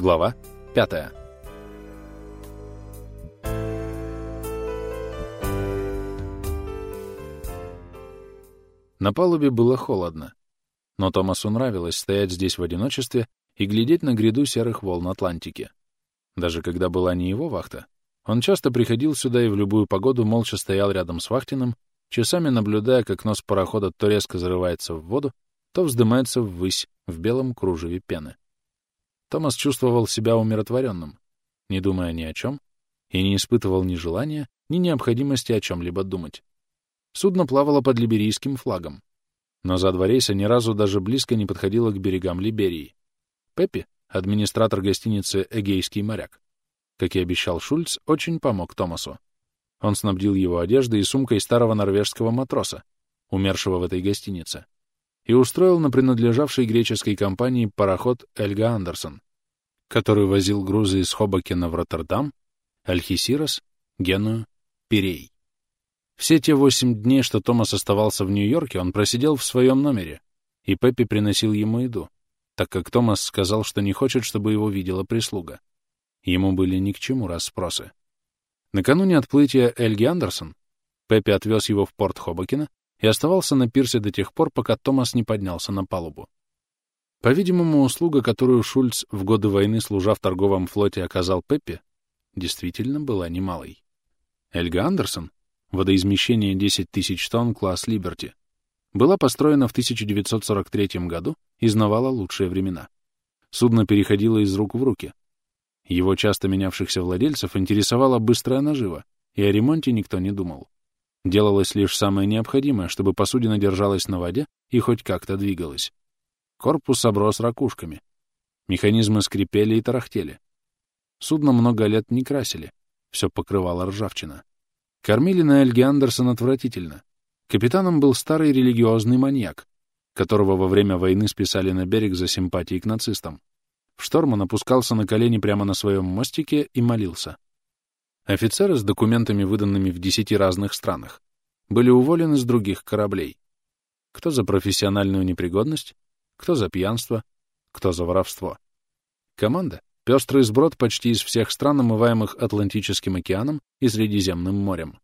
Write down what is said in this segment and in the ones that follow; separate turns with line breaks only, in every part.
Глава 5. На палубе было холодно, но Томасу нравилось стоять здесь в одиночестве и глядеть на гряду серых волн Атлантики. Даже когда была не его вахта, он часто приходил сюда и в любую погоду молча стоял рядом с вахтином, часами наблюдая, как нос парохода то резко зарывается в воду, то вздымается ввысь в белом кружеве пены. Томас чувствовал себя умиротворенным, не думая ни о чем, и не испытывал ни желания, ни необходимости о чем-либо думать. Судно плавало под либерийским флагом, но за два рейса ни разу даже близко не подходило к берегам Либерии. Пеппи, администратор гостиницы «Эгейский моряк», как и обещал Шульц, очень помог Томасу. Он снабдил его одеждой и сумкой старого норвежского матроса, умершего в этой гостинице, и устроил на принадлежавшей греческой компании пароход Эльга Андерсон, который возил грузы из Хобокена в Роттердам, Альхисирос, Геную, Пирей. Все те восемь дней, что Томас оставался в Нью-Йорке, он просидел в своем номере, и Пеппи приносил ему еду, так как Томас сказал, что не хочет, чтобы его видела прислуга. Ему были ни к чему расспросы. Накануне отплытия Эльги Андерсон Пеппи отвез его в порт Хобокена и оставался на пирсе до тех пор, пока Томас не поднялся на палубу. По-видимому, услуга, которую Шульц в годы войны, служа в торговом флоте, оказал Пеппи, действительно была немалой. Эльга Андерсон, водоизмещение 10 тысяч тонн, класс Либерти, была построена в 1943 году и знавала лучшие времена. Судно переходило из рук в руки. Его часто менявшихся владельцев интересовала быстрая нажива, и о ремонте никто не думал. Делалось лишь самое необходимое, чтобы посудина держалась на воде и хоть как-то двигалась. Корпус оброс ракушками. Механизмы скрипели и тарахтели. Судно много лет не красили. Все покрывало ржавчина. Кормили на Эльге Андерсон отвратительно. Капитаном был старый религиозный маньяк, которого во время войны списали на берег за симпатии к нацистам. В шторм он опускался на колени прямо на своем мостике и молился. Офицеры с документами, выданными в десяти разных странах, были уволены с других кораблей. Кто за профессиональную непригодность, кто за пьянство, кто за воровство. Команда — пестрый сброд почти из всех стран, омываемых Атлантическим океаном и Средиземным морем.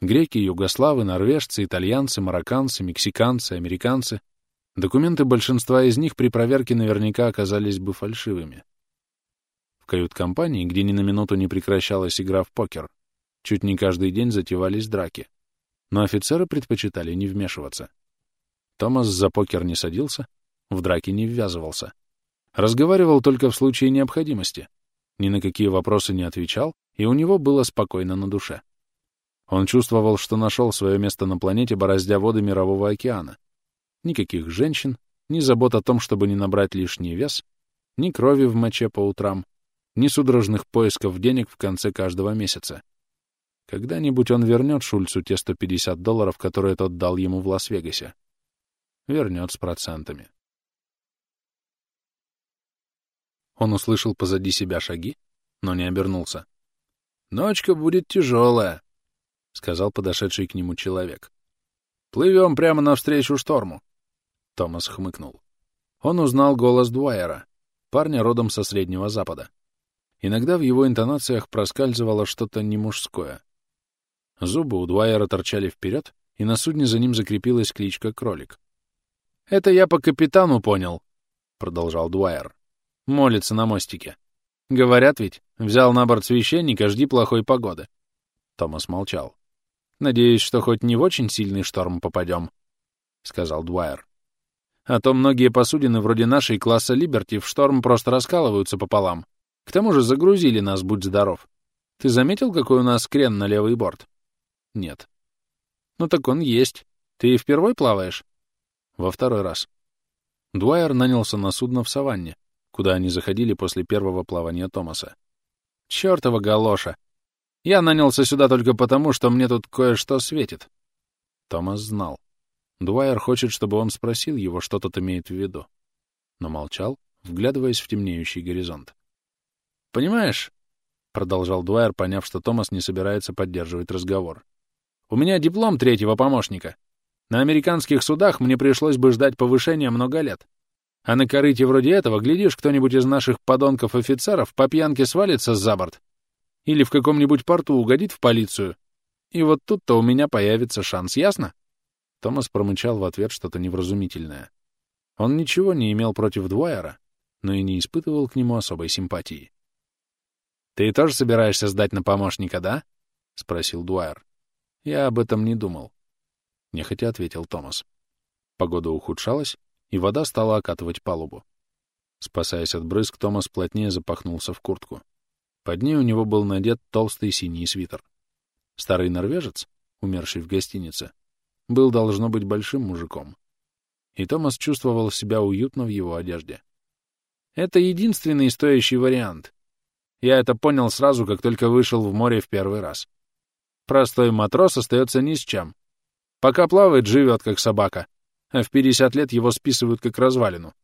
Греки, югославы, норвежцы, итальянцы, марокканцы, мексиканцы, американцы. Документы большинства из них при проверке наверняка оказались бы фальшивыми. В кают-компании, где ни на минуту не прекращалась игра в покер, чуть не каждый день затевались драки. Но офицеры предпочитали не вмешиваться. Томас за покер не садился, в драки не ввязывался. Разговаривал только в случае необходимости. Ни на какие вопросы не отвечал, и у него было спокойно на душе. Он чувствовал, что нашел свое место на планете, бороздя воды Мирового океана. Никаких женщин, ни забот о том, чтобы не набрать лишний вес, ни крови в моче по утрам, ни судорожных поисков денег в конце каждого месяца. Когда-нибудь он вернет Шульцу те 150 долларов, которые тот дал ему в Лас-Вегасе. Вернет с процентами. Он услышал позади себя шаги, но не обернулся. «Ночка будет тяжелая», — сказал подошедший к нему человек. «Плывем прямо навстречу шторму». Томас хмыкнул. Он узнал голос Дуайера, парня родом со Среднего Запада. Иногда в его интонациях проскальзывало что-то немужское. Зубы у Дуайера торчали вперед, и на судне за ним закрепилась кличка «Кролик». «Это я по капитану понял», — продолжал Дуайер. «Молится на мостике. Говорят ведь, взял на борт священника, жди плохой погоды». Томас молчал. «Надеюсь, что хоть не в очень сильный шторм попадем», — сказал Дуайер. «А то многие посудины вроде нашей класса Либерти в шторм просто раскалываются пополам. К тому же загрузили нас, будь здоров. Ты заметил, какой у нас крен на левый борт? Нет. Ну так он есть. Ты и впервой плаваешь? Во второй раз. Дуайер нанялся на судно в саванне, куда они заходили после первого плавания Томаса. Чёртова галоша! Я нанялся сюда только потому, что мне тут кое-что светит. Томас знал. Дуайер хочет, чтобы он спросил его, что тот имеет в виду. Но молчал, вглядываясь в темнеющий горизонт. «Понимаешь?» — продолжал Дуайер, поняв, что Томас не собирается поддерживать разговор. «У меня диплом третьего помощника. На американских судах мне пришлось бы ждать повышения много лет. А на корыте вроде этого, глядишь, кто-нибудь из наших подонков-офицеров по пьянке свалится за борт. Или в каком-нибудь порту угодит в полицию. И вот тут-то у меня появится шанс, ясно? Томас промычал в ответ что-то невразумительное. Он ничего не имел против Дуайера, но и не испытывал к нему особой симпатии. «Ты тоже собираешься сдать на помощника, да?» — спросил Дуайер. «Я об этом не думал», — нехотя ответил Томас. Погода ухудшалась, и вода стала окатывать палубу. Спасаясь от брызг, Томас плотнее запахнулся в куртку. Под ней у него был надет толстый синий свитер. Старый норвежец, умерший в гостинице, был, должно быть, большим мужиком. И Томас чувствовал себя уютно в его одежде. Это единственный стоящий вариант. Я это понял сразу, как только вышел в море в первый раз. Простой матрос остается ни с чем. Пока плавает, живет как собака, а в 50 лет его списывают как развалину.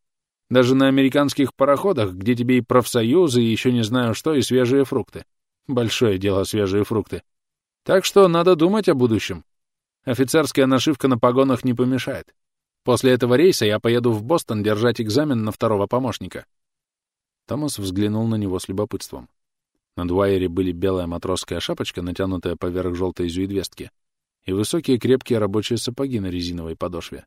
Даже на американских пароходах, где тебе и профсоюзы, и еще не знаю что, и свежие фрукты. Большое дело свежие фрукты. Так что надо думать о будущем. Офицерская нашивка на погонах не помешает. После этого рейса я поеду в Бостон держать экзамен на второго помощника. Томас взглянул на него с любопытством. На дуайере были белая матросская шапочка, натянутая поверх желтой зюидвестки, и высокие крепкие рабочие сапоги на резиновой подошве.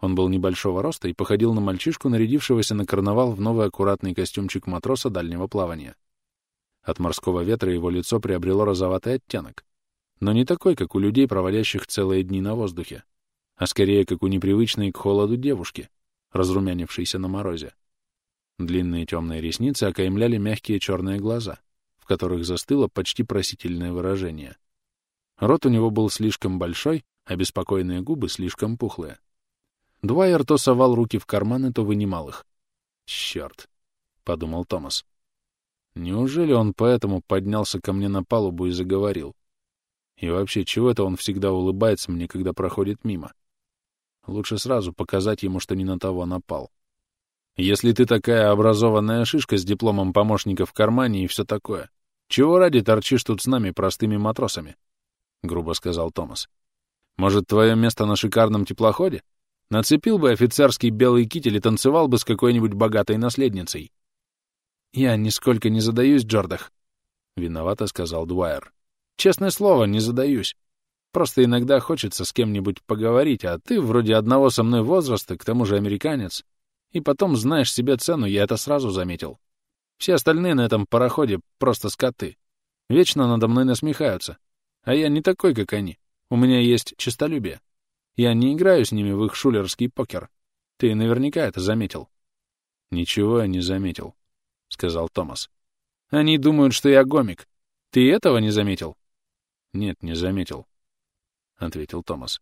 Он был небольшого роста и походил на мальчишку, нарядившегося на карнавал в новый аккуратный костюмчик матроса дальнего плавания. От морского ветра его лицо приобрело розоватый оттенок, но не такой, как у людей, проводящих целые дни на воздухе, а скорее, как у непривычной к холоду девушки, разрумянившейся на морозе. Длинные темные ресницы окаймляли мягкие черные глаза, в которых застыло почти просительное выражение. Рот у него был слишком большой, а беспокойные губы слишком пухлые. Дуайер то совал руки в карманы, то вынимал их. «Черт!» — подумал Томас. «Неужели он поэтому поднялся ко мне на палубу и заговорил? И вообще, чего это он всегда улыбается мне, когда проходит мимо? Лучше сразу показать ему, что не на того напал. Если ты такая образованная шишка с дипломом помощника в кармане и все такое, чего ради торчишь тут с нами, простыми матросами?» — грубо сказал Томас. «Может, твое место на шикарном теплоходе? Нацепил бы офицерский белый китель и танцевал бы с какой-нибудь богатой наследницей. «Я нисколько не задаюсь, Джордах», — виновато сказал Дуайер. «Честное слово, не задаюсь. Просто иногда хочется с кем-нибудь поговорить, а ты вроде одного со мной возраста, к тому же американец. И потом знаешь себе цену, я это сразу заметил. Все остальные на этом пароходе просто скоты. Вечно надо мной насмехаются. А я не такой, как они. У меня есть честолюбие. Я не играю с ними в их шулерский покер. Ты наверняка это заметил. Ничего я не заметил, — сказал Томас. Они думают, что я гомик. Ты этого не заметил? Нет, не заметил, — ответил Томас.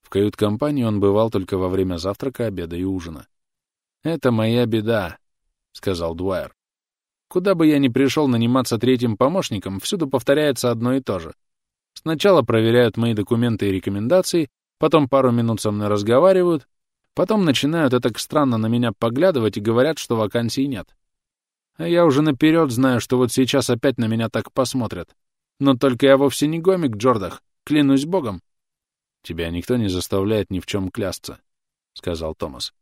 В кают-компании он бывал только во время завтрака, обеда и ужина. «Это моя беда», — сказал Дуайер. «Куда бы я ни пришел наниматься третьим помощником, всюду повторяется одно и то же. Сначала проверяют мои документы и рекомендации, потом пару минут со мной разговаривают, потом начинают так странно на меня поглядывать и говорят, что вакансий нет. А я уже наперед знаю, что вот сейчас опять на меня так посмотрят. Но только я вовсе не гомик, Джордах, клянусь богом. — Тебя никто не заставляет ни в чем клясться, — сказал Томас.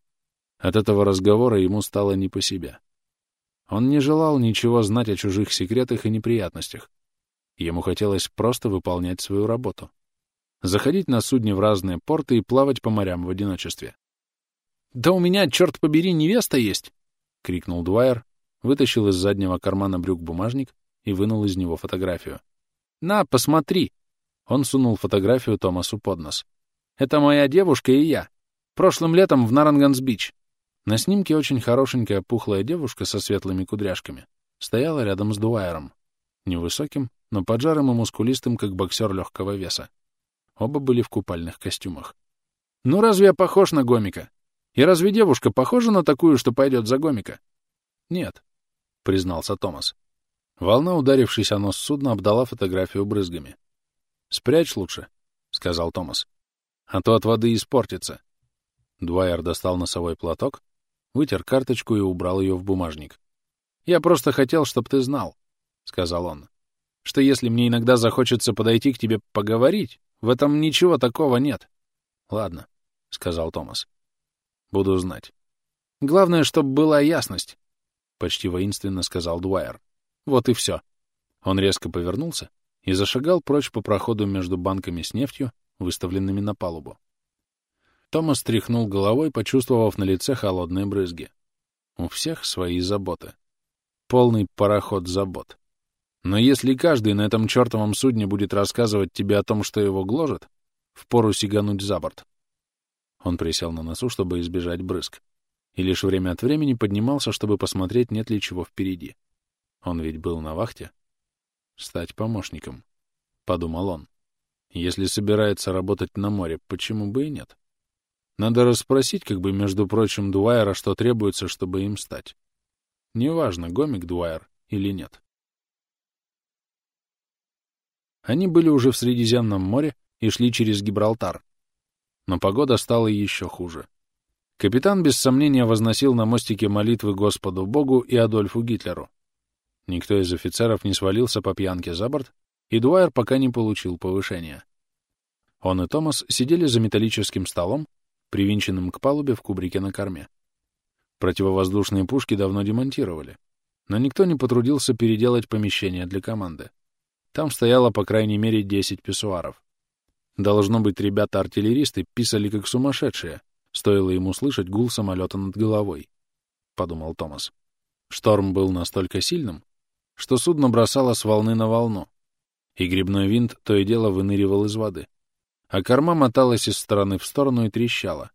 От этого разговора ему стало не по себе. Он не желал ничего знать о чужих секретах и неприятностях. Ему хотелось просто выполнять свою работу заходить на судне в разные порты и плавать по морям в одиночестве. «Да у меня, черт побери, невеста есть!» — крикнул Дуайер, вытащил из заднего кармана брюк бумажник и вынул из него фотографию. «На, посмотри!» Он сунул фотографию Томасу под нос. «Это моя девушка и я. Прошлым летом в Наранганс-Бич». На снимке очень хорошенькая пухлая девушка со светлыми кудряшками стояла рядом с Дуайером. Невысоким, но поджарым и мускулистым, как боксер легкого веса. Оба были в купальных костюмах. «Ну разве я похож на гомика? И разве девушка похожа на такую, что пойдет за гомика?» «Нет», — признался Томас. Волна, ударившись о нос судна, обдала фотографию брызгами. «Спрячь лучше», — сказал Томас. «А то от воды испортится». Дуайер достал носовой платок, вытер карточку и убрал ее в бумажник. «Я просто хотел, чтобы ты знал», — сказал он, — «что если мне иногда захочется подойти к тебе поговорить, в этом ничего такого нет. — Ладно, — сказал Томас. — Буду знать. Главное, чтобы была ясность, — почти воинственно сказал Дуайер. Вот и все. Он резко повернулся и зашагал прочь по проходу между банками с нефтью, выставленными на палубу. Томас тряхнул головой, почувствовав на лице холодные брызги. У всех свои заботы. Полный пароход забот. Но если каждый на этом чертовом судне будет рассказывать тебе о том, что его гложет, впору сигануть за борт. Он присел на носу, чтобы избежать брызг, и лишь время от времени поднимался, чтобы посмотреть, нет ли чего впереди. Он ведь был на вахте. Стать помощником, — подумал он. Если собирается работать на море, почему бы и нет? Надо расспросить, как бы, между прочим, Дуайера, что требуется, чтобы им стать. Неважно, гомик Дуайер или нет. Они были уже в Средиземном море и шли через Гибралтар. Но погода стала еще хуже. Капитан без сомнения возносил на мостике молитвы Господу Богу и Адольфу Гитлеру. Никто из офицеров не свалился по пьянке за борт, и Дуайер пока не получил повышения. Он и Томас сидели за металлическим столом, привинченным к палубе в кубрике на корме. Противовоздушные пушки давно демонтировали, но никто не потрудился переделать помещение для команды. Там стояло по крайней мере 10 писсуаров. Должно быть, ребята-артиллеристы писали как сумасшедшие, стоило ему слышать гул самолета над головой, — подумал Томас. Шторм был настолько сильным, что судно бросало с волны на волну, и грибной винт то и дело выныривал из воды, а корма моталась из стороны в сторону и трещала.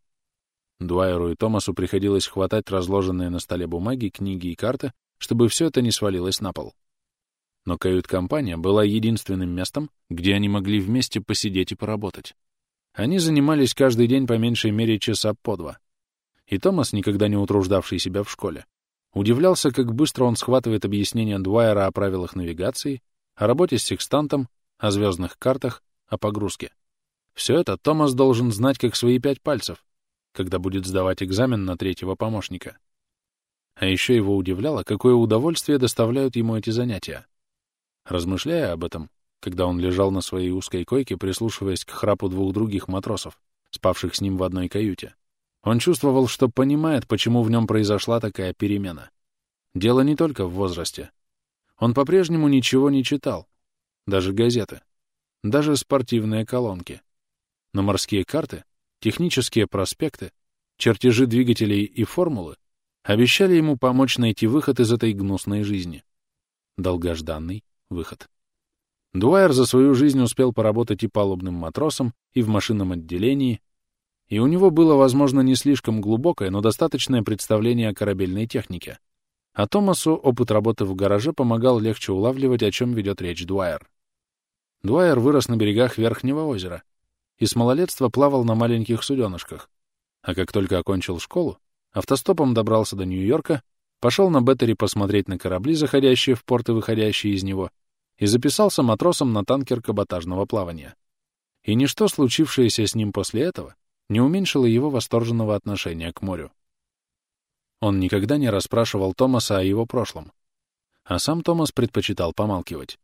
Дуайеру и Томасу приходилось хватать разложенные на столе бумаги, книги и карты, чтобы все это не свалилось на пол но кают-компания была единственным местом, где они могли вместе посидеть и поработать. Они занимались каждый день по меньшей мере часа по два. И Томас, никогда не утруждавший себя в школе, удивлялся, как быстро он схватывает объяснения Дуайера о правилах навигации, о работе с секстантом, о звездных картах, о погрузке. Все это Томас должен знать как свои пять пальцев, когда будет сдавать экзамен на третьего помощника. А еще его удивляло, какое удовольствие доставляют ему эти занятия. Размышляя об этом, когда он лежал на своей узкой койке, прислушиваясь к храпу двух других матросов, спавших с ним в одной каюте, он чувствовал, что понимает, почему в нем произошла такая перемена. Дело не только в возрасте. Он по-прежнему ничего не читал, даже газеты, даже спортивные колонки. Но морские карты, технические проспекты, чертежи двигателей и формулы обещали ему помочь найти выход из этой гнусной жизни. Долгожданный, выход. Дуайер за свою жизнь успел поработать и палубным матросом, и в машинном отделении, и у него было, возможно, не слишком глубокое, но достаточное представление о корабельной технике. А Томасу опыт работы в гараже помогал легче улавливать, о чем ведет речь Дуайер. Дуайер вырос на берегах Верхнего озера и с малолетства плавал на маленьких суденышках, а как только окончил школу, автостопом добрался до Нью-Йорка, пошел на Беттери посмотреть на корабли, заходящие в порт и выходящие из него, и записался матросом на танкер каботажного плавания. И ничто, случившееся с ним после этого, не уменьшило его восторженного отношения к морю. Он никогда не расспрашивал Томаса о его прошлом, а сам Томас предпочитал помалкивать.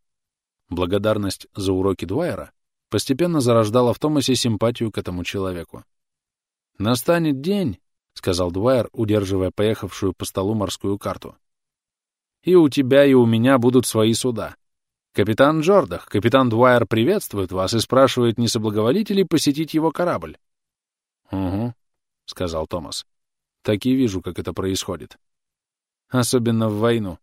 Благодарность за уроки Дуайера постепенно зарождала в Томасе симпатию к этому человеку. «Настанет день», — сказал Дуайер, удерживая поехавшую по столу морскую карту. «И у тебя, и у меня будут свои суда. «Капитан Джордах, капитан Дуайер приветствует вас и спрашивает, не соблаговолите ли посетить его корабль». «Угу», — сказал Томас. «Так и вижу, как это происходит. Особенно в войну.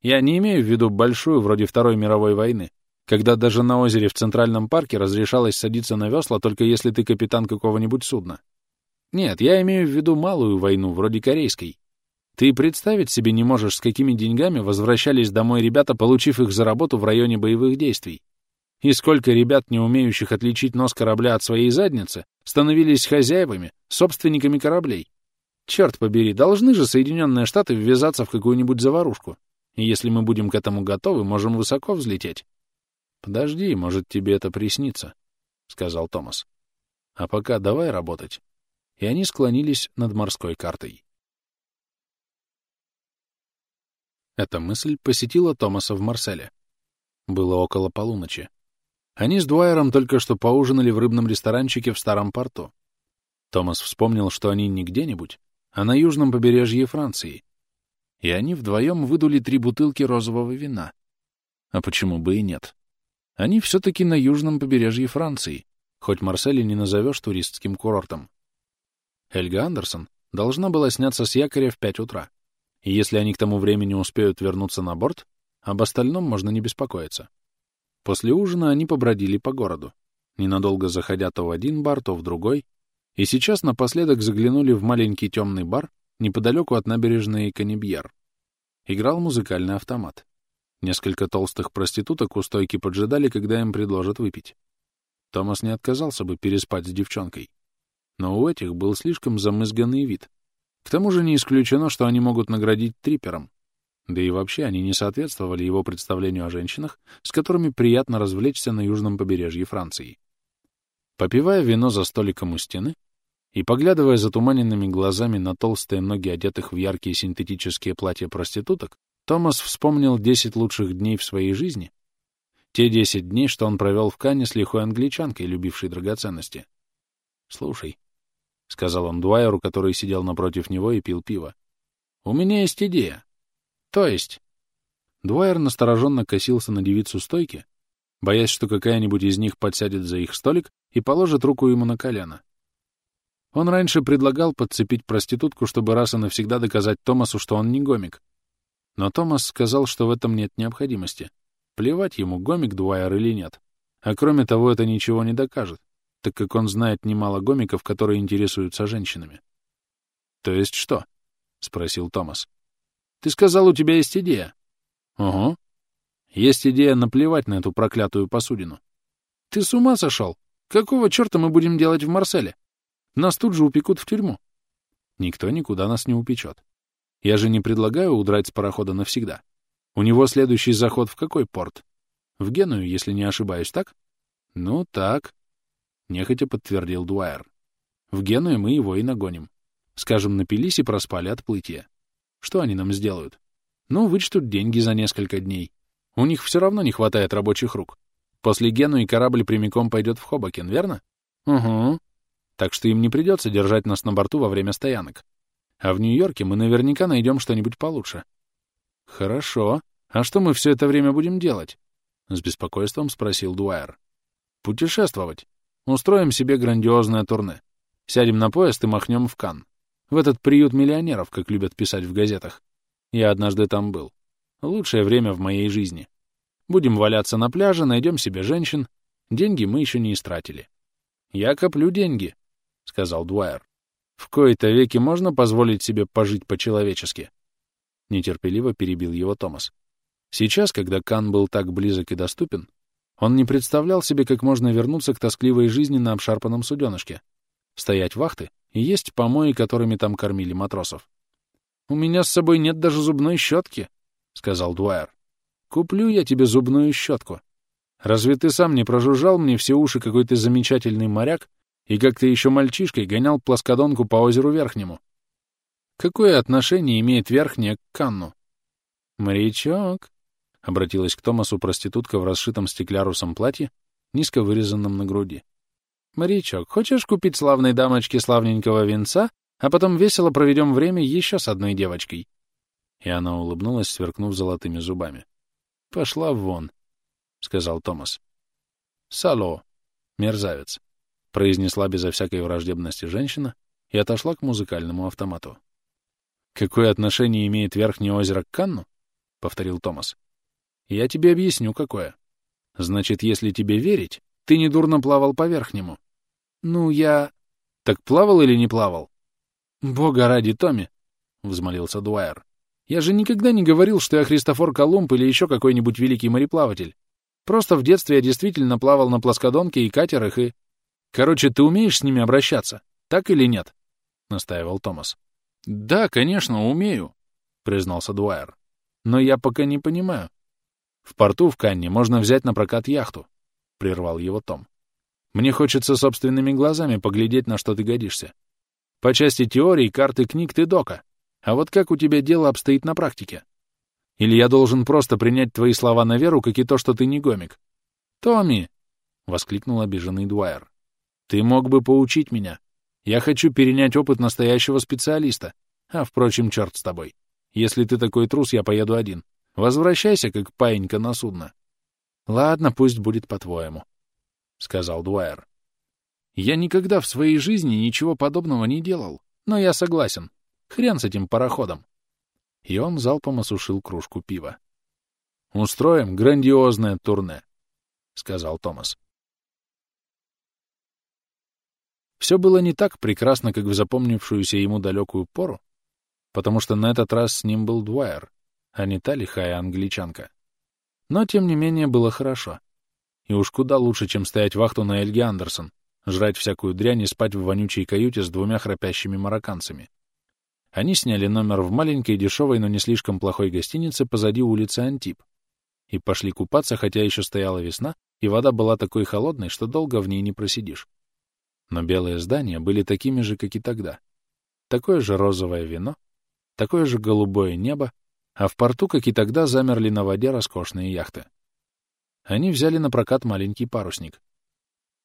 Я не имею в виду большую, вроде Второй мировой войны, когда даже на озере в Центральном парке разрешалось садиться на весла, только если ты капитан какого-нибудь судна. Нет, я имею в виду малую войну, вроде Корейской, ты представить себе не можешь, с какими деньгами возвращались домой ребята, получив их за работу в районе боевых действий. И сколько ребят, не умеющих отличить нос корабля от своей задницы, становились хозяевами, собственниками кораблей. Черт побери, должны же Соединенные Штаты ввязаться в какую-нибудь заварушку. И если мы будем к этому готовы, можем высоко взлететь. Подожди, может, тебе это приснится, — сказал Томас. А пока давай работать. И они склонились над морской картой. Эта мысль посетила Томаса в Марселе. Было около полуночи. Они с Дуайером только что поужинали в рыбном ресторанчике в старом порту. Томас вспомнил, что они не где-нибудь, а на южном побережье Франции. И они вдвоем выдули три бутылки розового вина. А почему бы и нет? Они все-таки на южном побережье Франции, хоть Марсель не назовешь туристским курортом. Эльга Андерсон должна была сняться с якоря в пять утра. И если они к тому времени успеют вернуться на борт, об остальном можно не беспокоиться. После ужина они побродили по городу, ненадолго заходя то в один бар, то в другой, и сейчас напоследок заглянули в маленький темный бар неподалеку от набережной Канибьер. Играл музыкальный автомат. Несколько толстых проституток у стойки поджидали, когда им предложат выпить. Томас не отказался бы переспать с девчонкой. Но у этих был слишком замызганный вид. К тому же не исключено, что они могут наградить трипером. Да и вообще они не соответствовали его представлению о женщинах, с которыми приятно развлечься на южном побережье Франции. Попивая вино за столиком у стены и поглядывая затуманенными глазами на толстые ноги, одетых в яркие синтетические платья проституток, Томас вспомнил десять лучших дней в своей жизни, те десять дней, что он провел в Кане с лихой англичанкой, любившей драгоценности. «Слушай», — сказал он Дуайеру, который сидел напротив него и пил пиво, — «у меня есть идея». «То есть?» Дуайер настороженно косился на девицу стойки, боясь, что какая-нибудь из них подсядет за их столик и положит руку ему на колено. Он раньше предлагал подцепить проститутку, чтобы раз и навсегда доказать Томасу, что он не гомик. Но Томас сказал, что в этом нет необходимости. Плевать ему, гомик Дуайер или нет. А кроме того, это ничего не докажет, так как он знает немало гомиков, которые интересуются женщинами. — То есть что? — спросил Томас. — Ты сказал, у тебя есть идея. — Угу. Есть идея наплевать на эту проклятую посудину. — Ты с ума сошел? Какого черта мы будем делать в Марселе? Нас тут же упекут в тюрьму. Никто никуда нас не упечет. Я же не предлагаю удрать с парохода навсегда. У него следующий заход в какой порт? В Геную, если не ошибаюсь, так? Ну, так. Нехотя подтвердил Дуайер. В Геную мы его и нагоним. Скажем, напились и проспали отплытие. Что они нам сделают? Ну, вычтут деньги за несколько дней. У них все равно не хватает рабочих рук. После Генуи корабль прямиком пойдет в Хобокен, верно? Угу. Так что им не придется держать нас на борту во время стоянок. А в Нью-Йорке мы наверняка найдем что-нибудь получше. Хорошо. А что мы все это время будем делать? С беспокойством спросил Дуайер. Путешествовать. Устроим себе грандиозное турне. Сядем на поезд и махнем в Кан. В этот приют миллионеров, как любят писать в газетах. Я однажды там был. Лучшее время в моей жизни. Будем валяться на пляже, найдем себе женщин. Деньги мы еще не истратили. Я коплю деньги, — сказал Дуайер. В кои-то веки можно позволить себе пожить по-человечески. Нетерпеливо перебил его Томас. Сейчас, когда Кан был так близок и доступен, он не представлял себе, как можно вернуться к тоскливой жизни на обшарпанном суденышке, стоять вахты и есть помои, которыми там кормили матросов. «У меня с собой нет даже зубной щетки», — сказал Дуайер. «Куплю я тебе зубную щетку. Разве ты сам не прожужжал мне все уши какой то замечательный моряк и как ты еще мальчишкой гонял плоскодонку по озеру Верхнему? Какое отношение имеет Верхняя к Канну?» «Морячок», — обратилась к Томасу проститутка в расшитом стеклярусом платье, низко вырезанном на груди. «Морячок, хочешь купить славной дамочке славненького венца, а потом весело проведем время еще с одной девочкой?» И она улыбнулась, сверкнув золотыми зубами. «Пошла вон», — сказал Томас. «Сало, мерзавец», — произнесла безо всякой враждебности женщина и отошла к музыкальному автомату. «Какое отношение имеет Верхнее озеро к Канну?» — повторил Томас. «Я тебе объясню, какое. Значит, если тебе верить, ты недурно плавал по Верхнему». «Ну, я...» «Так плавал или не плавал?» «Бога ради, Томми!» — взмолился Дуайер. Я же никогда не говорил, что я Христофор Колумб или еще какой-нибудь великий мореплаватель. Просто в детстве я действительно плавал на плоскодонке и катерах и... Короче, ты умеешь с ними обращаться, так или нет? — настаивал Томас. — Да, конечно, умею, — признался Дуайер. — Но я пока не понимаю. — В порту в Канне можно взять на прокат яхту, — прервал его Том. — Мне хочется собственными глазами поглядеть, на что ты годишься. По части теории, карты, книг ты дока. А вот как у тебя дело обстоит на практике? Или я должен просто принять твои слова на веру, как и то, что ты не гомик? Томми! — воскликнул обиженный Дуайер. Ты мог бы поучить меня. Я хочу перенять опыт настоящего специалиста. А, впрочем, черт с тобой. Если ты такой трус, я поеду один. Возвращайся, как паинька на судно. Ладно, пусть будет по-твоему, — сказал Дуайер. Я никогда в своей жизни ничего подобного не делал, но я согласен. Хрен с этим пароходом. И он залпом осушил кружку пива. «Устроим грандиозное турне», — сказал Томас. Все было не так прекрасно, как в запомнившуюся ему далекую пору, потому что на этот раз с ним был Дуайер, а не та лихая англичанка. Но, тем не менее, было хорошо. И уж куда лучше, чем стоять вахту на Эльге Андерсон, жрать всякую дрянь и спать в вонючей каюте с двумя храпящими марокканцами. Они сняли номер в маленькой, дешевой, но не слишком плохой гостинице позади улицы Антип и пошли купаться, хотя еще стояла весна, и вода была такой холодной, что долго в ней не просидишь. Но белые здания были такими же, как и тогда. Такое же розовое вино, такое же голубое небо, а в порту, как и тогда, замерли на воде роскошные яхты. Они взяли на прокат маленький парусник.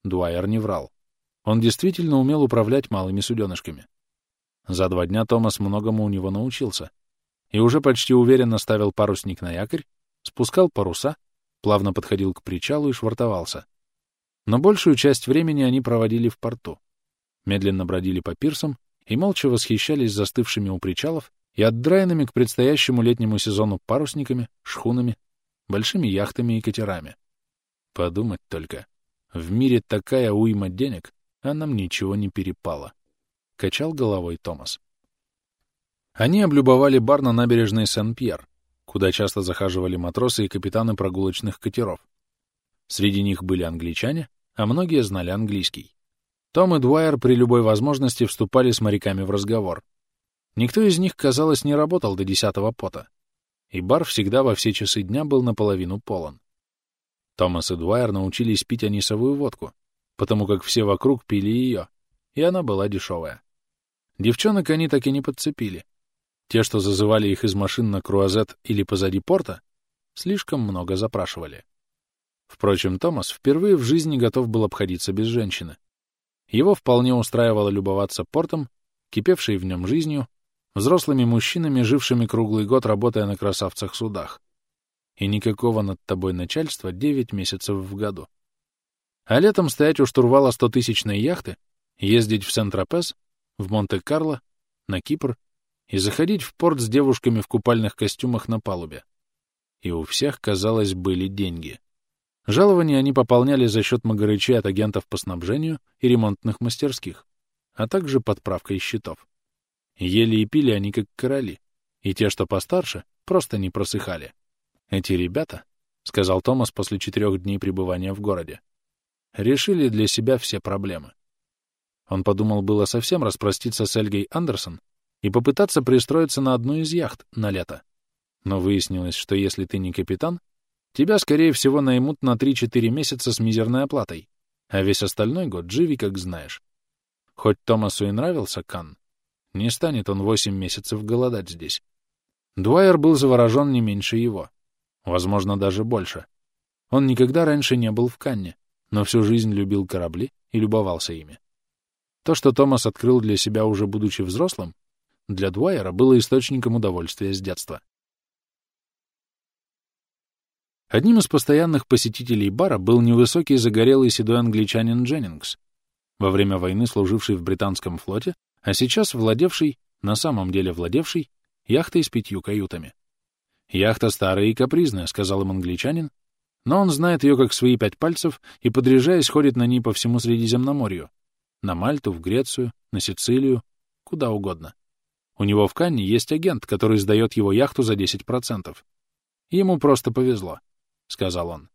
Дуайер не врал. Он действительно умел управлять малыми суденышками. За два дня Томас многому у него научился и уже почти уверенно ставил парусник на якорь, спускал паруса, плавно подходил к причалу и швартовался. Но большую часть времени они проводили в порту, медленно бродили по пирсам и молча восхищались застывшими у причалов и отдраенными к предстоящему летнему сезону парусниками, шхунами, большими яхтами и катерами. Подумать только. В мире такая уйма денег, а нам ничего не перепало. Качал головой Томас. Они облюбовали бар на набережной Сен-Пьер, куда часто захаживали матросы и капитаны прогулочных катеров. Среди них были англичане, а многие знали английский. Том и Дуайер при любой возможности вступали с моряками в разговор. Никто из них, казалось, не работал до десятого пота, и бар всегда во все часы дня был наполовину полон. Томас и Дуайер научились пить анисовую водку, потому как все вокруг пили ее, и она была дешевая. Девчонок они так и не подцепили. Те, что зазывали их из машин на круазет или позади порта, слишком много запрашивали. Впрочем, Томас впервые в жизни готов был обходиться без женщины. Его вполне устраивало любоваться портом, кипевшей в нем жизнью, взрослыми мужчинами, жившими круглый год, работая на красавцах-судах. И никакого над тобой начальства девять месяцев в году. А летом стоять у штурвала стотысячной яхты, ездить в Сент-Тропез, в Монте-Карло, на Кипр и заходить в порт с девушками в купальных костюмах на палубе. И у всех, казалось, были деньги. Жалования они пополняли за счет Магарычей от агентов по снабжению и ремонтных мастерских, а также подправкой счетов. Ели и пили они как короли, и те, что постарше, просто не просыхали. Эти ребята, — сказал Томас после четырех дней пребывания в городе, — решили для себя все проблемы. Он подумал было совсем распроститься с Эльгой Андерсон и попытаться пристроиться на одну из яхт на лето. Но выяснилось, что если ты не капитан, тебя, скорее всего, наймут на 3-4 месяца с мизерной оплатой, а весь остальной год живи, как знаешь. Хоть Томасу и нравился Кан, не станет он 8 месяцев голодать здесь. Дуайер был заворожен не меньше его, возможно, даже больше. Он никогда раньше не был в Канне, но всю жизнь любил корабли и любовался ими. То, что Томас открыл для себя уже будучи взрослым, для Дуайера было источником удовольствия с детства. Одним из постоянных посетителей бара был невысокий загорелый седой англичанин Дженнингс, во время войны служивший в британском флоте, а сейчас владевший, на самом деле владевший, яхтой с пятью каютами. «Яхта старая и капризная», — сказал им англичанин, но он знает ее как свои пять пальцев и, подряжаясь, ходит на ней по всему Средиземноморью, на Мальту, в Грецию, на Сицилию, куда угодно. У него в Канне есть агент, который сдает его яхту за 10%. Ему просто повезло, — сказал он.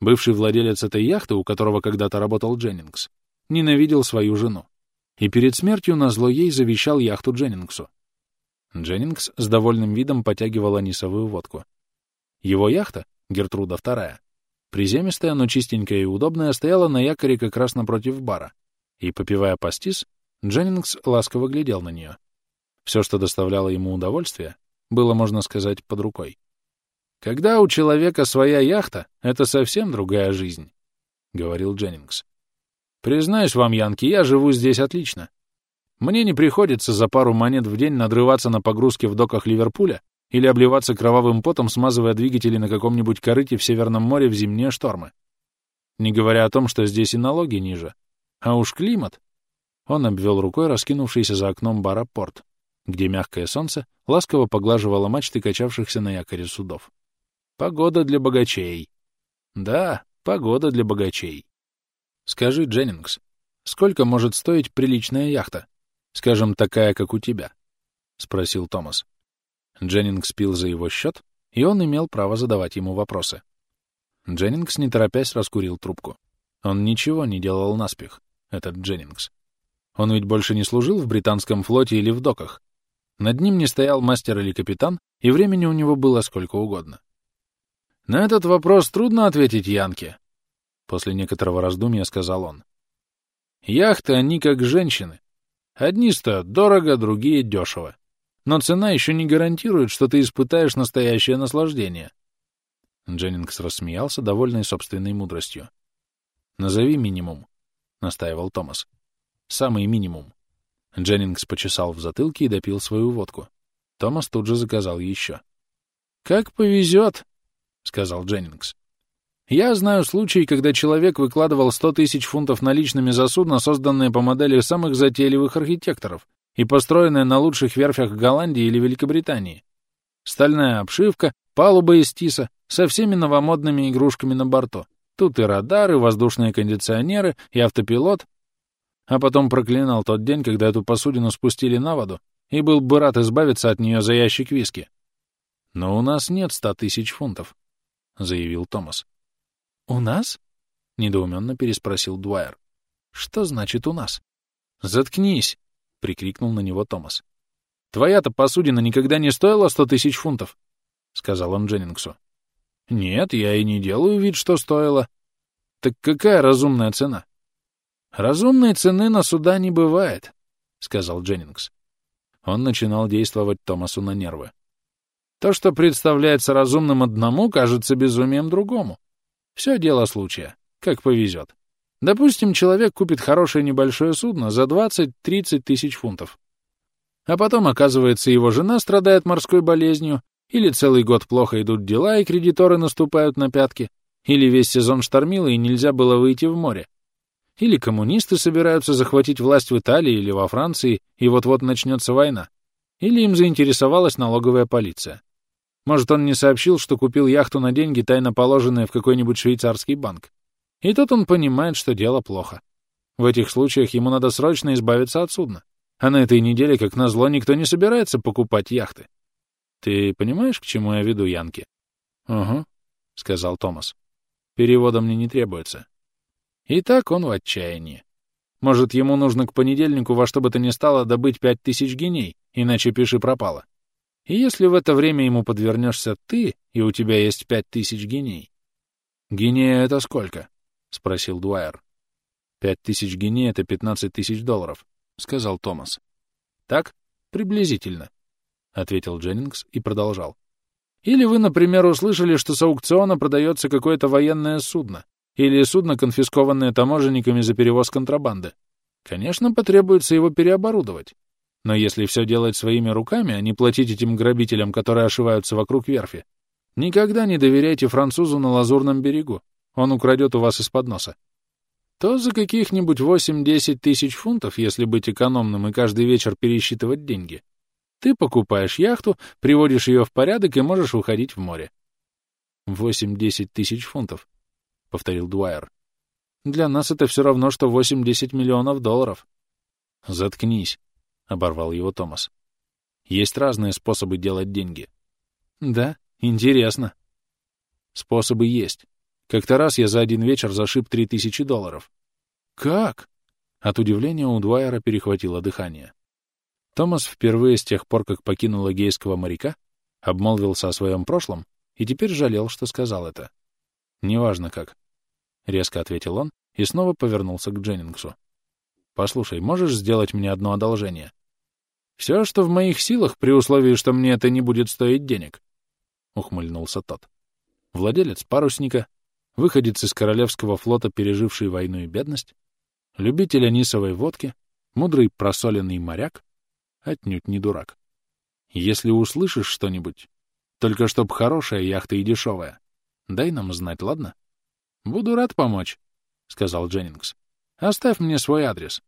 Бывший владелец этой яхты, у которого когда-то работал Дженнингс, ненавидел свою жену. И перед смертью назло ей завещал яхту Дженнингсу. Дженнингс с довольным видом потягивал анисовую водку. Его яхта, Гертруда II, приземистая, но чистенькая и удобная, стояла на якоре как раз напротив бара, и, попивая пастис, Дженнингс ласково глядел на нее. Все, что доставляло ему удовольствие, было, можно сказать, под рукой. «Когда у человека своя яхта, это совсем другая жизнь», — говорил Дженнингс. «Признаюсь вам, Янки, я живу здесь отлично. Мне не приходится за пару монет в день надрываться на погрузке в доках Ливерпуля или обливаться кровавым потом, смазывая двигатели на каком-нибудь корыте в Северном море в зимние штормы. Не говоря о том, что здесь и налоги ниже. А уж климат. Он обвел рукой раскинувшийся за окном бара порт, где мягкое солнце ласково поглаживало мачты качавшихся на якоре судов. Погода для богачей. Да, погода для богачей. Скажи, Дженнингс, сколько может стоить приличная яхта? Скажем, такая, как у тебя? — спросил Томас. Дженнингс пил за его счет, и он имел право задавать ему вопросы. Дженнингс, не торопясь, раскурил трубку. Он ничего не делал наспех, этот Дженнингс. Он ведь больше не служил в британском флоте или в доках. Над ним не стоял мастер или капитан, и времени у него было сколько угодно. «На этот вопрос трудно ответить Янке», — после некоторого раздумья сказал он. «Яхты, они как женщины. Одни стоят дорого, другие — дешево. Но цена еще не гарантирует, что ты испытаешь настоящее наслаждение. Дженнингс рассмеялся, довольный собственной мудростью. «Назови минимум», — настаивал Томас. «Самый минимум». Дженнингс почесал в затылке и допил свою водку. Томас тут же заказал еще. «Как повезет», — сказал Дженнингс. «Я знаю случаи, когда человек выкладывал сто тысяч фунтов наличными за судно, созданное по модели самых затейливых архитекторов, и построенная на лучших верфях Голландии или Великобритании. Стальная обшивка, палуба из тиса, со всеми новомодными игрушками на борту. Тут и радары, воздушные кондиционеры, и автопилот. А потом проклинал тот день, когда эту посудину спустили на воду, и был бы рад избавиться от нее за ящик виски. «Но у нас нет ста тысяч фунтов», — заявил Томас. «У нас?» — недоуменно переспросил Дуайер. «Что значит «у нас»?» «Заткнись!» прикрикнул на него Томас. «Твоя-то посудина никогда не стоила сто тысяч фунтов», — сказал он Дженнингсу. «Нет, я и не делаю вид, что стоила». «Так какая разумная цена?» «Разумной цены на суда не бывает», — сказал Дженнингс. Он начинал действовать Томасу на нервы. «То, что представляется разумным одному, кажется безумием другому. Все дело случая, как повезет. Допустим, человек купит хорошее небольшое судно за 20-30 тысяч фунтов. А потом, оказывается, его жена страдает морской болезнью, или целый год плохо идут дела, и кредиторы наступают на пятки, или весь сезон штормило, и нельзя было выйти в море. Или коммунисты собираются захватить власть в Италии или во Франции, и вот-вот начнется война. Или им заинтересовалась налоговая полиция. Может, он не сообщил, что купил яхту на деньги, тайно положенные в какой-нибудь швейцарский банк. И тут он понимает, что дело плохо. В этих случаях ему надо срочно избавиться от судна. А на этой неделе, как назло, никто не собирается покупать яхты. Ты понимаешь, к чему я веду, Янки? — Угу, — сказал Томас. — Перевода мне не требуется. И так он в отчаянии. Может, ему нужно к понедельнику во что бы то ни стало добыть пять тысяч геней, иначе пиши пропало. И если в это время ему подвернешься ты, и у тебя есть пять тысяч геней... Гинея — это сколько? — спросил Дуайер. «Пять тысяч гиней — это пятнадцать тысяч долларов», — сказал Томас. «Так? Приблизительно», — ответил Дженнингс и продолжал. «Или вы, например, услышали, что с аукциона продается какое-то военное судно, или судно, конфискованное таможенниками за перевоз контрабанды. Конечно, потребуется его переоборудовать. Но если все делать своими руками, а не платить этим грабителям, которые ошиваются вокруг верфи, никогда не доверяйте французу на Лазурном берегу он украдет у вас из-под носа, то за каких-нибудь 8-10 тысяч фунтов, если быть экономным и каждый вечер пересчитывать деньги, ты покупаешь яхту, приводишь ее в порядок и можешь выходить в море. «Восемь-десять тысяч фунтов», — повторил Дуайер. «Для нас это все равно, что восемь-десять миллионов долларов». «Заткнись», — оборвал его Томас. «Есть разные способы делать деньги». «Да, интересно». «Способы есть. Как-то раз я за один вечер зашиб три тысячи долларов. Как? От удивления у Дуайера перехватило дыхание. Томас впервые с тех пор, как покинул гейского моряка, обмолвился о своем прошлом и теперь жалел, что сказал это. «Неважно как», — резко ответил он и снова повернулся к Дженнингсу. «Послушай, можешь сделать мне одно одолжение?» «Все, что в моих силах, при условии, что мне это не будет стоить денег», — ухмыльнулся тот. Владелец парусника, выходец из Королевского флота, переживший войну и бедность, любитель анисовой водки, мудрый просоленный моряк, отнюдь не дурак. Если услышишь что-нибудь, только чтоб хорошая яхта и дешевая, дай нам знать, ладно? — Буду рад помочь, — сказал Дженнингс. — Оставь мне свой адрес.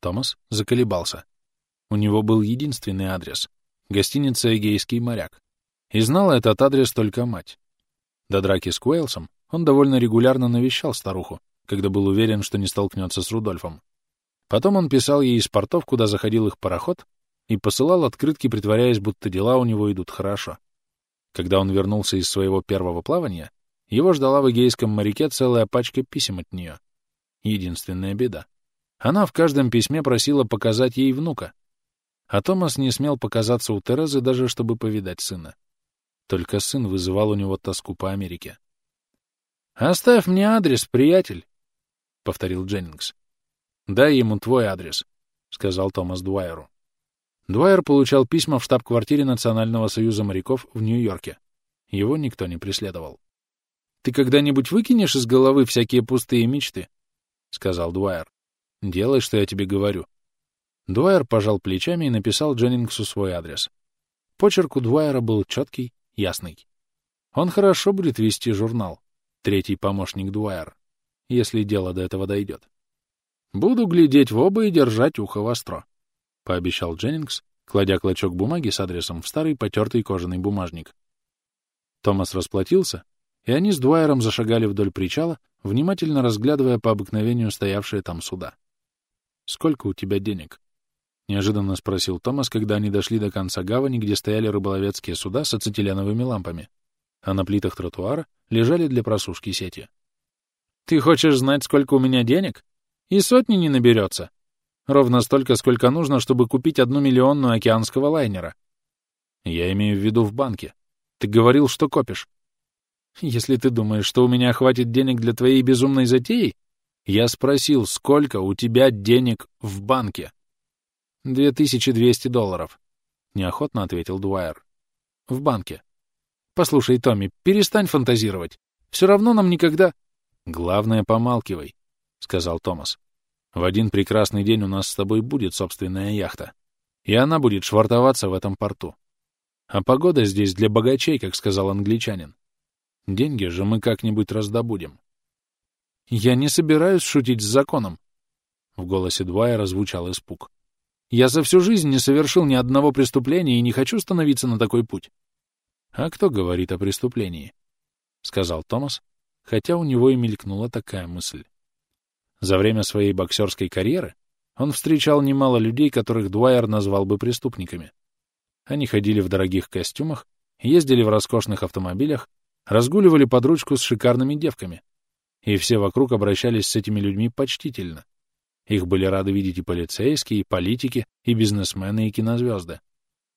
Томас заколебался. У него был единственный адрес — гостиница «Эгейский моряк». И знала этот адрес только мать. До драки с Куэлсом он довольно регулярно навещал старуху, когда был уверен, что не столкнется с Рудольфом. Потом он писал ей из портов, куда заходил их пароход, и посылал открытки, притворяясь, будто дела у него идут хорошо. Когда он вернулся из своего первого плавания, его ждала в Эгейском моряке целая пачка писем от нее. Единственная беда. Она в каждом письме просила показать ей внука, а Томас не смел показаться у Терезы даже, чтобы повидать сына. Только сын вызывал у него тоску по Америке. «Оставь мне адрес, приятель», — повторил Дженнингс. «Дай ему твой адрес», — сказал Томас Дуайеру. Дуайер получал письма в штаб-квартире Национального союза моряков в Нью-Йорке. Его никто не преследовал. «Ты когда-нибудь выкинешь из головы всякие пустые мечты?» — сказал Дуайер. «Делай, что я тебе говорю». Дуайер пожал плечами и написал Дженнингсу свой адрес. Почерк у Дуайера был четкий, ясный. Он хорошо будет вести журнал, третий помощник Дуайер, если дело до этого дойдет. «Буду глядеть в оба и держать ухо востро», — пообещал Дженнингс, кладя клочок бумаги с адресом в старый потертый кожаный бумажник. Томас расплатился, и они с Дуайером зашагали вдоль причала, внимательно разглядывая по обыкновению стоявшие там суда. «Сколько у тебя денег?» — неожиданно спросил Томас, когда они дошли до конца гавани, где стояли рыболовецкие суда с ацетиленовыми лампами, а на плитах тротуара лежали для просушки сети. «Ты хочешь знать, сколько у меня денег? И сотни не наберется. Ровно столько, сколько нужно, чтобы купить одну миллионную океанского лайнера. Я имею в виду в банке. Ты говорил, что копишь. Если ты думаешь, что у меня хватит денег для твоей безумной затеи, я спросил, сколько у тебя денег в банке. «Две тысячи двести долларов», — неохотно ответил Дуайер. «В банке. Послушай, Томми, перестань фантазировать. Все равно нам никогда...» «Главное, помалкивай», — сказал Томас. «В один прекрасный день у нас с тобой будет собственная яхта, и она будет швартоваться в этом порту. А погода здесь для богачей, как сказал англичанин. Деньги же мы как-нибудь раздобудем». «Я не собираюсь шутить с законом», — в голосе Дуайера звучал испуг. Я за всю жизнь не совершил ни одного преступления и не хочу становиться на такой путь. — А кто говорит о преступлении? — сказал Томас, хотя у него и мелькнула такая мысль. За время своей боксерской карьеры он встречал немало людей, которых Дуайер назвал бы преступниками. Они ходили в дорогих костюмах, ездили в роскошных автомобилях, разгуливали под ручку с шикарными девками, и все вокруг обращались с этими людьми почтительно, их были рады видеть и полицейские, и политики, и бизнесмены, и кинозвезды.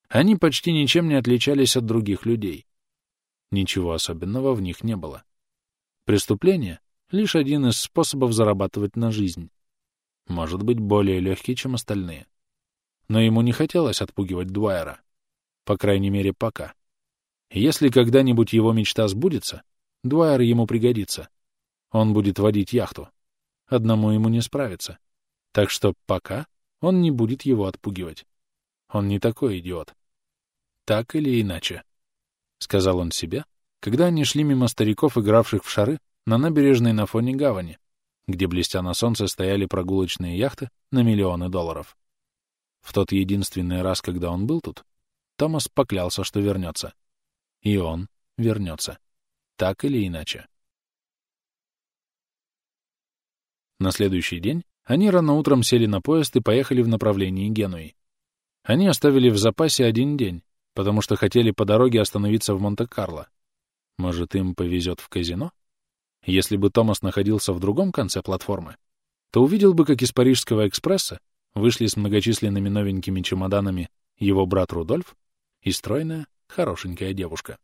Они почти ничем не отличались от других людей. Ничего особенного в них не было. Преступление — лишь один из способов зарабатывать на жизнь. Может быть, более легкий, чем остальные. Но ему не хотелось отпугивать Дуайера. По крайней мере, пока. Если когда-нибудь его мечта сбудется, Дуайер ему пригодится. Он будет водить яхту. Одному ему не справиться. Так что пока он не будет его отпугивать. Он не такой идиот. Так или иначе, — сказал он себе, когда они шли мимо стариков, игравших в шары, на набережной на фоне гавани, где, блестя на солнце, стояли прогулочные яхты на миллионы долларов. В тот единственный раз, когда он был тут, Томас поклялся, что вернется. И он вернется. Так или иначе. На следующий день они рано утром сели на поезд и поехали в направлении Генуи. Они оставили в запасе один день, потому что хотели по дороге остановиться в Монте-Карло. Может, им повезет в казино? Если бы Томас находился в другом конце платформы, то увидел бы, как из Парижского экспресса вышли с многочисленными новенькими чемоданами его брат Рудольф и стройная, хорошенькая девушка.